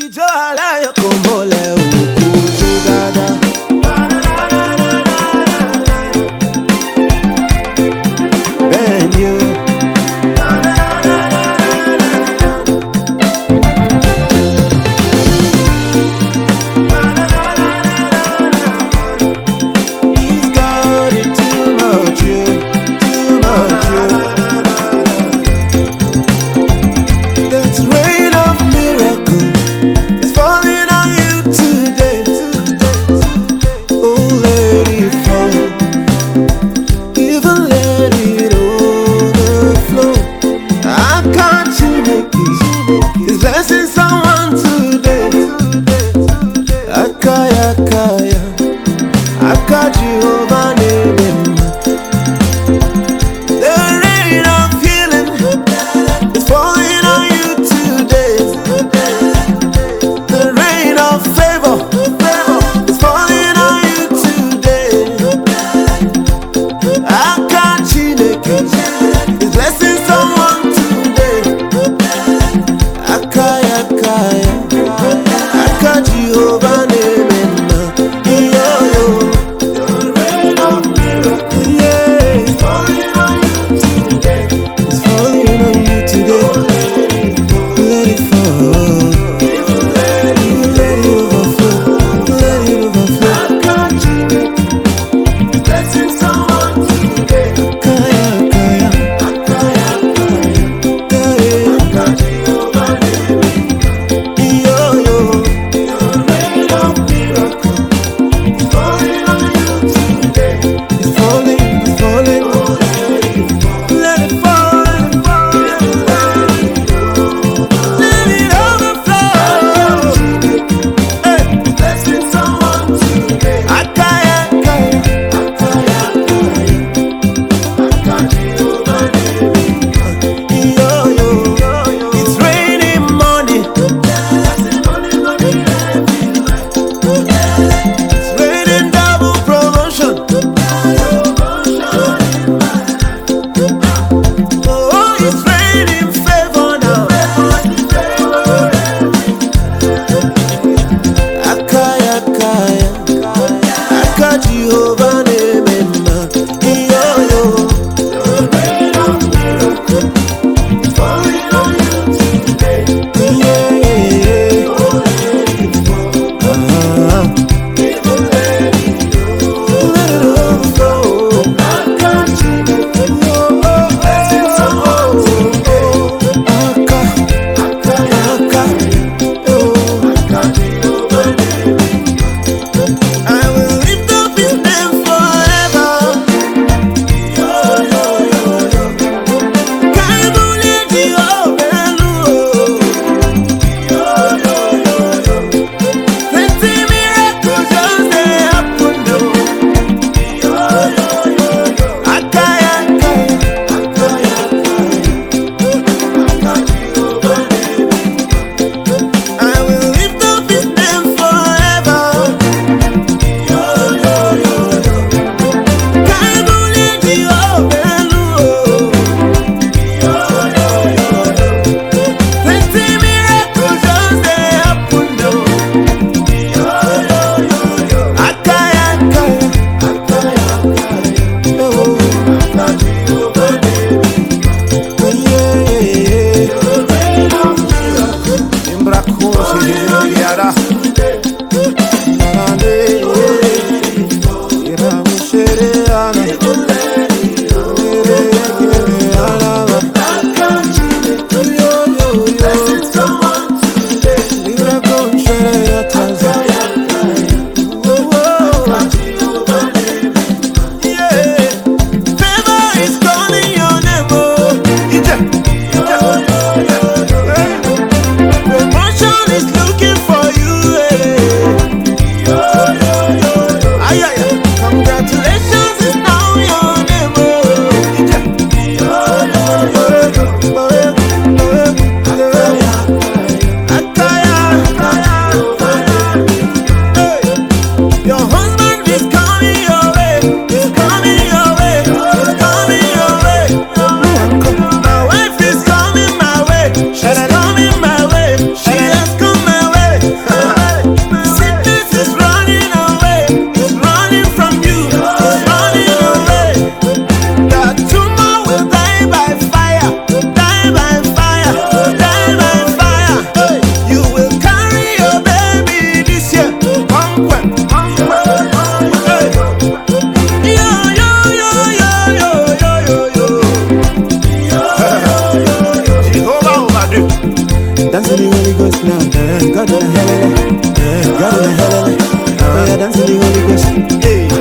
Ìjọ aláyọ̀ kò mọ̀lẹ́ òkú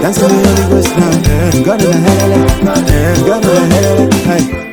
dance in the Holy now. The eh, God in the helele, hey.